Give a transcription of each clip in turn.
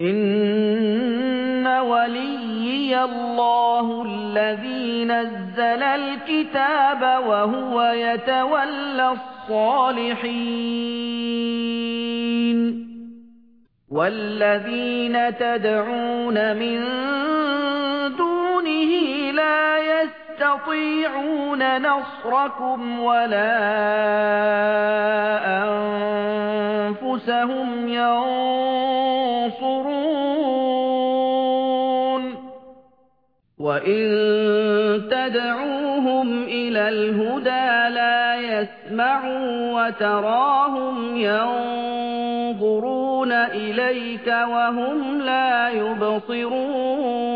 إِنَّ وَلِيِّيَ اللَّهُ الَّذِي نَزَّلَ الْكِتَابَ وَهُوَ يَتَوَلَّى الصَّالِحِينَ وَالَّذِينَ تَدْعُونَ مِن يَسْتَطِيعُونَ نَصْرَكُمْ وَلَا أَنفُسَهُمْ يَنصُرُونَ. وَإِن تَدْعُوهُمْ إِلَى الْهُدَى لَا يَسْمَعُوا وَتَرَاهُمْ يَنظُرُونَ إِلَيْكَ وَهُمْ لَا يُبْصِرُونَ.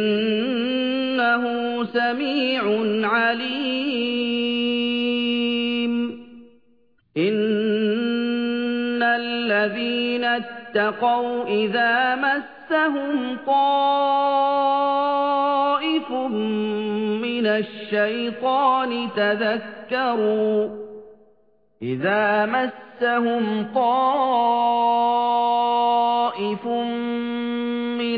سَمِيعٌ عَلِيمٌ. إِنَّ الَّذِينَ اتَّقَوْا إِذَا مَسَّهُمْ طَائِفٌ مِنَ الشَّيْطَانِ تَذَكَّرُوا. إِذَا مَسَّهُمْ طَائِفٌ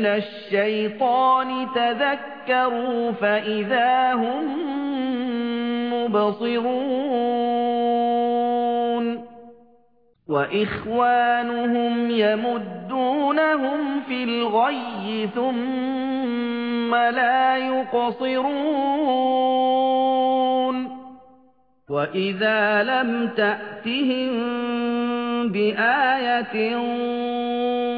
مِنَ الشَّيْطَانِ تَذَكَّرُوا فَإِذَا هُم مُبْصِرُونَ وَإِخْوَانُهُمْ يَمُدُّونَهُمْ فِي الْغَيِّ ثُمَّ لَا يُقْصِرُونَ وَإِذَا لَمْ تَأْتِهِم بِآيَةٍ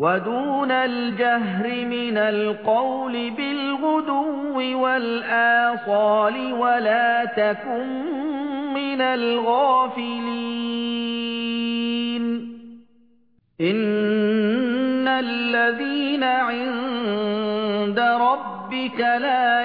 وَدُونَ الْجَهْرِ مِنَ الْقَوْلِ بِالْغُدُوِّ وَالْآصَالِ وَلَا تَكُن مِّنَ الْغَافِلِينَ. إِنَّ الَّذِينَ عِندَ رَبِّكَ لَا